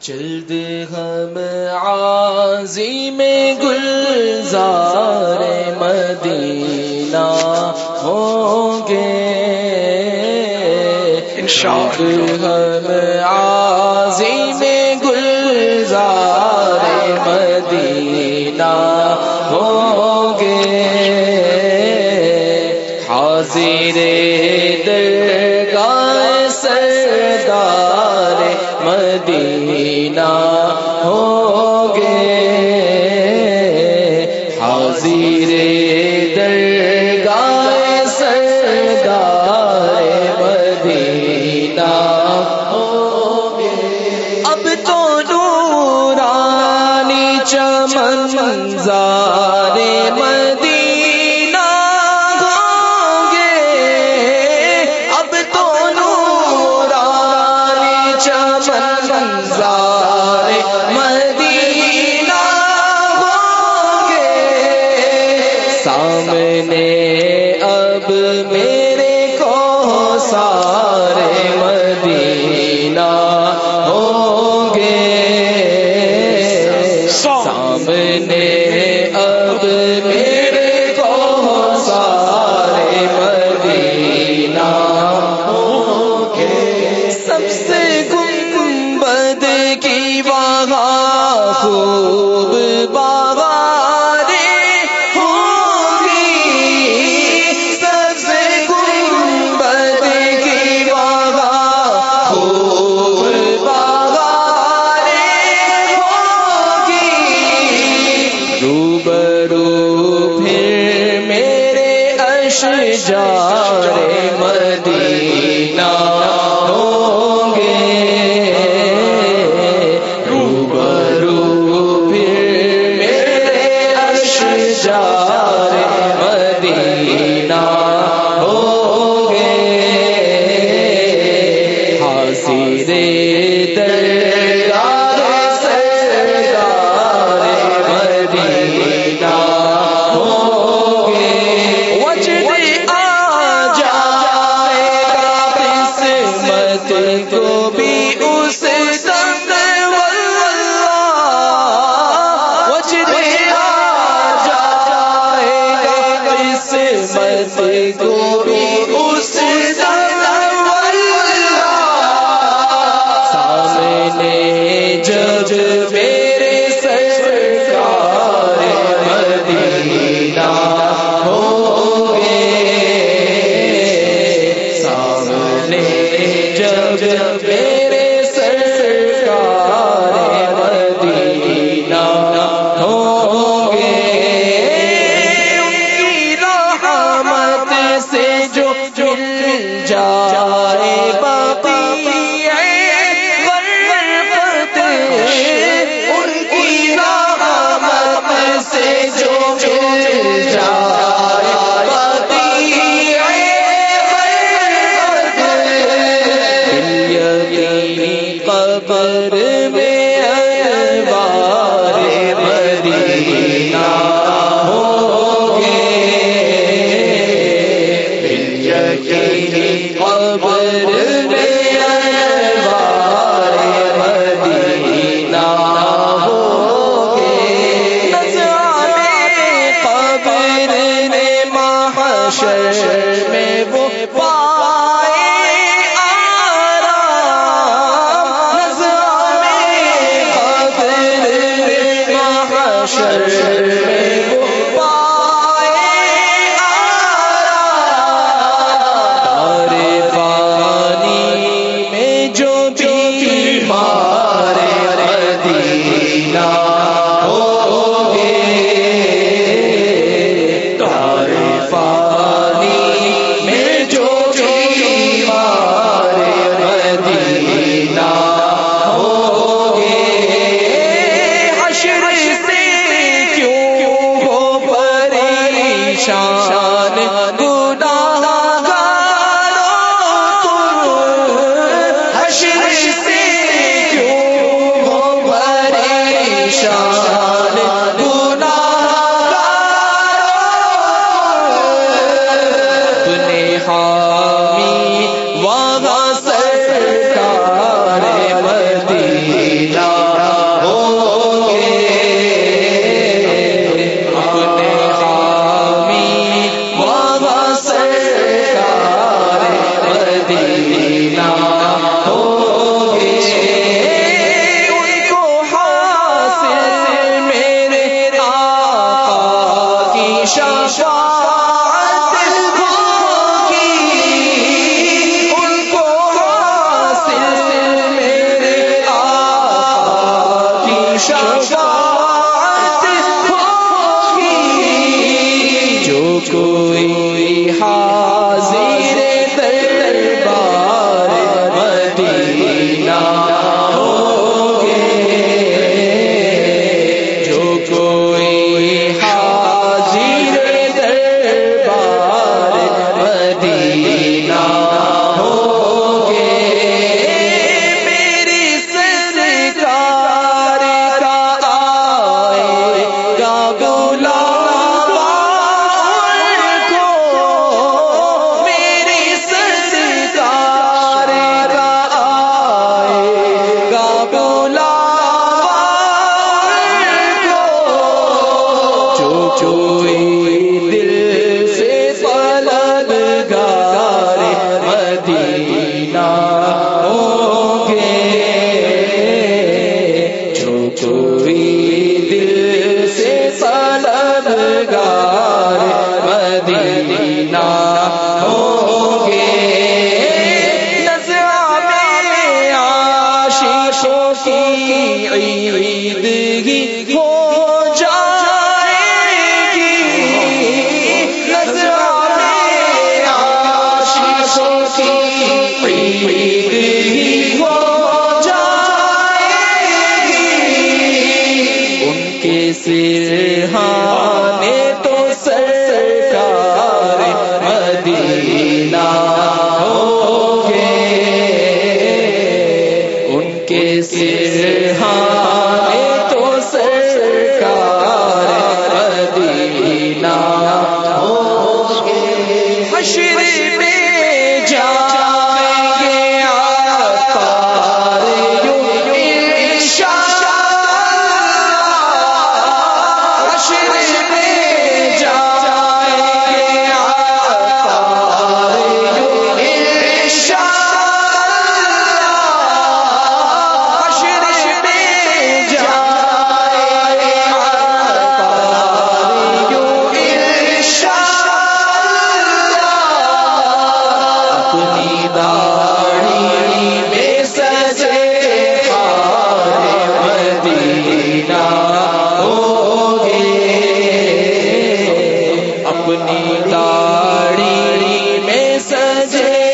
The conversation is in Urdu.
جلد ہم آزی میں گلزار مدینہ ہوں گے۔ جلد ہم عازی منظار مدینہ ہوں گے اب تو نور چمن منظار مدینہ ہوں گے سامنے اب میں پیارے مر تیکو بھی حامی وہاں سرکار مدینہ ہو اپنے حامی وہاں سرکار مدینہ۔ تھری مجھے